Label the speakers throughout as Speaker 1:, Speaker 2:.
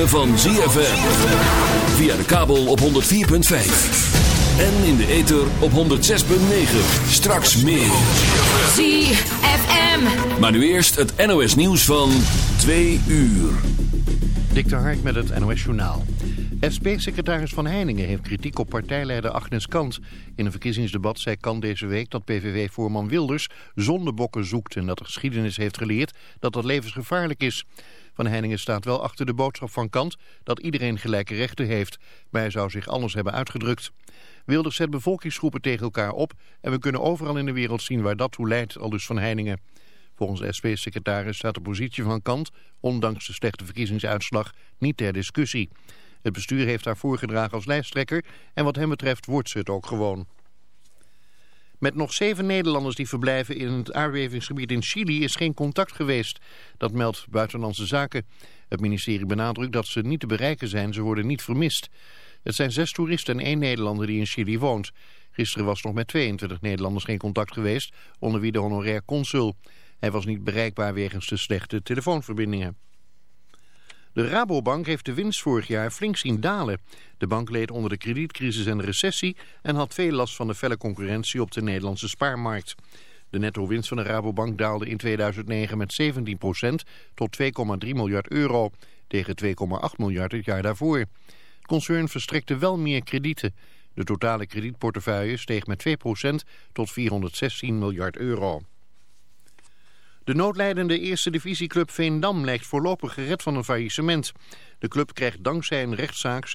Speaker 1: ritme van ZFM. Via de kabel op 104.5. En in de ether op 106.9. Straks meer. ZFM. Maar nu eerst het NOS nieuws van 2 uur.
Speaker 2: Dik de Hark met het NOS journaal. SP-secretaris Van Heiningen heeft kritiek op partijleider Agnes Kant. In een verkiezingsdebat zei Kant deze week dat PVV-voorman Wilders zondebokken zoekt... en dat de geschiedenis heeft geleerd dat dat levensgevaarlijk is. Van Heiningen staat wel achter de boodschap van Kant dat iedereen gelijke rechten heeft. Maar hij zou zich anders hebben uitgedrukt. Wilders zet bevolkingsgroepen tegen elkaar op... en we kunnen overal in de wereld zien waar dat toe leidt, al dus Van Heiningen. Volgens SP-secretaris staat de positie van Kant, ondanks de slechte verkiezingsuitslag, niet ter discussie. Het bestuur heeft haar voorgedragen als lijsttrekker en wat hem betreft wordt ze het ook gewoon. Met nog zeven Nederlanders die verblijven in het aardbevingsgebied in Chili is geen contact geweest. Dat meldt Buitenlandse Zaken. Het ministerie benadrukt dat ze niet te bereiken zijn, ze worden niet vermist. Het zijn zes toeristen en één Nederlander die in Chili woont. Gisteren was nog met 22 Nederlanders geen contact geweest, onder wie de honorair consul. Hij was niet bereikbaar wegens de slechte telefoonverbindingen. De Rabobank heeft de winst vorig jaar flink zien dalen. De bank leed onder de kredietcrisis en de recessie en had veel last van de felle concurrentie op de Nederlandse spaarmarkt. De netto-winst van de Rabobank daalde in 2009 met 17% tot 2,3 miljard euro, tegen 2,8 miljard het jaar daarvoor. Het concern verstrekte wel meer kredieten. De totale kredietportefeuille steeg met 2% tot 416 miljard euro. De noodlijdende eerste divisieclub Veendam lijkt voorlopig gered van een faillissement. De club krijgt dankzij een rechtszaak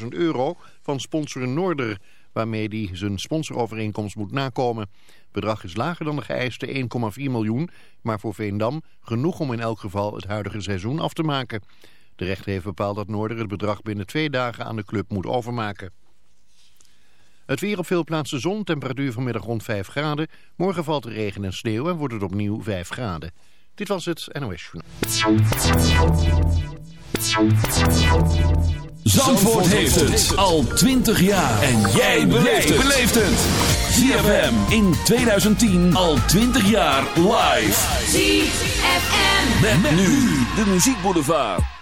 Speaker 2: 750.000 euro van sponsor Noorder, waarmee hij zijn sponsorovereenkomst moet nakomen. Het bedrag is lager dan de geëiste 1,4 miljoen, maar voor Veendam genoeg om in elk geval het huidige seizoen af te maken. De rechter heeft bepaald dat Noorder het bedrag binnen twee dagen aan de club moet overmaken. Het weer op veel plaatsen zon, temperatuur vanmiddag rond 5 graden. Morgen valt er regen en sneeuw en wordt het opnieuw 5 graden. Dit was het NOS Journaal.
Speaker 1: Zandvoort heeft het al 20 jaar. En jij beleeft het. ZFM in 2010 al 20 jaar live. ZFM. Met, met nu de muziekboulevard.
Speaker 3: give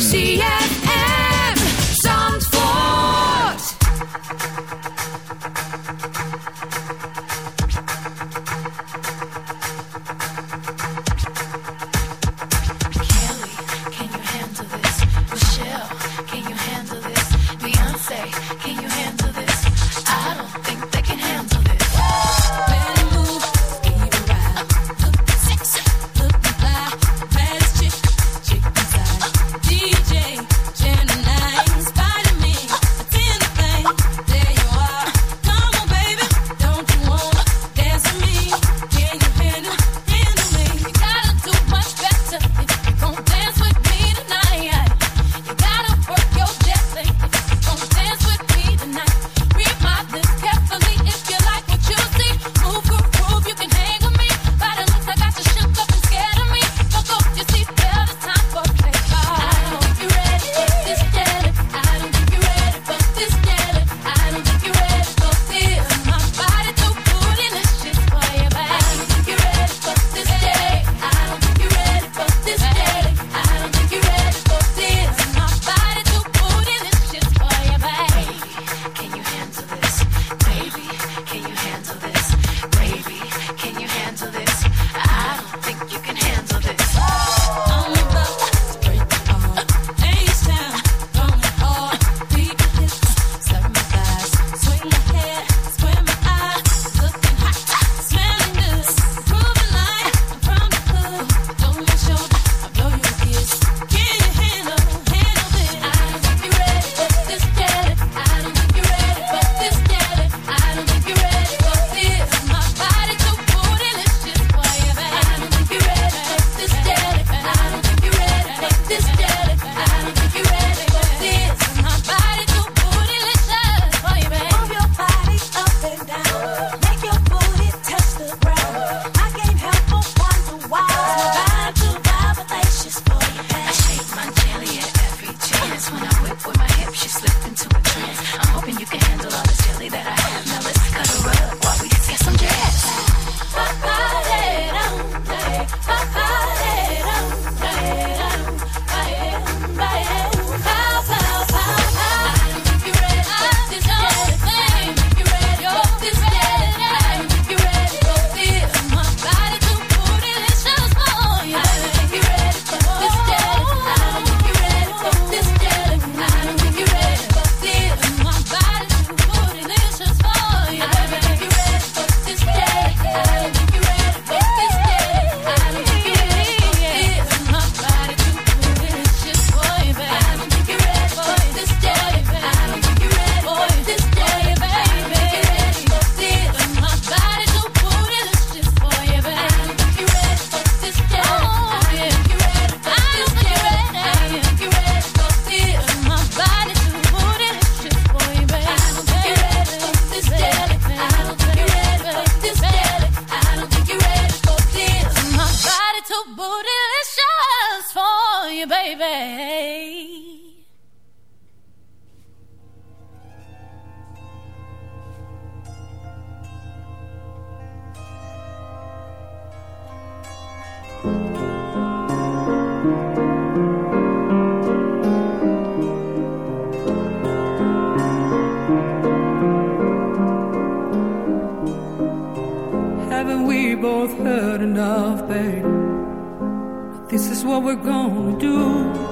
Speaker 4: See
Speaker 5: both heard enough, babe. This is what we're gonna do.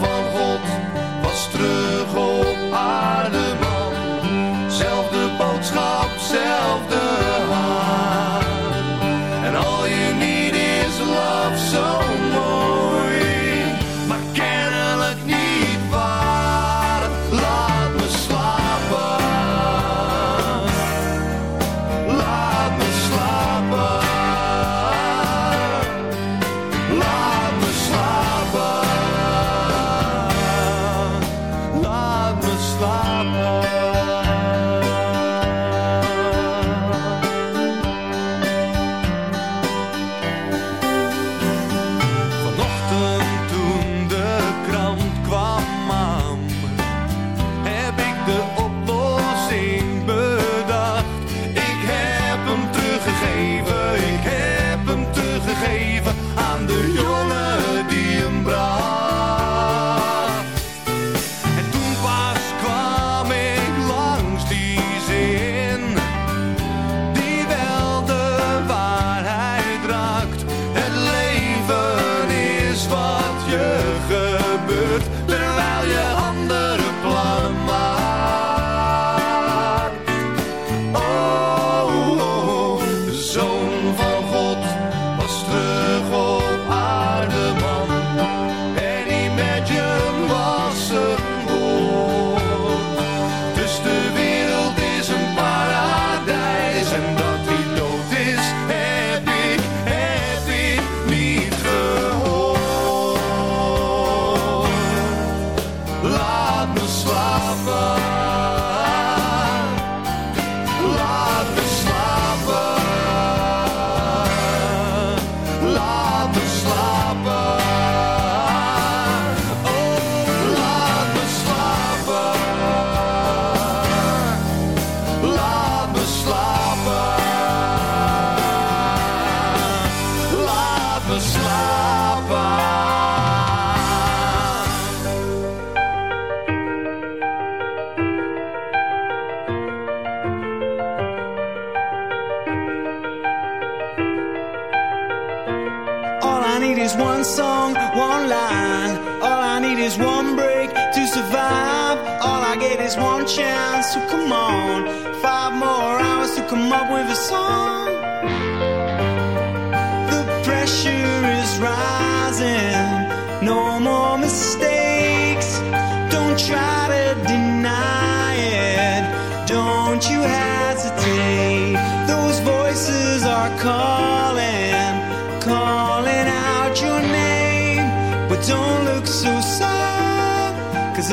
Speaker 3: 风。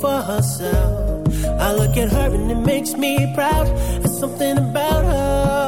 Speaker 6: for herself. I look at her and it makes me proud. There's something about her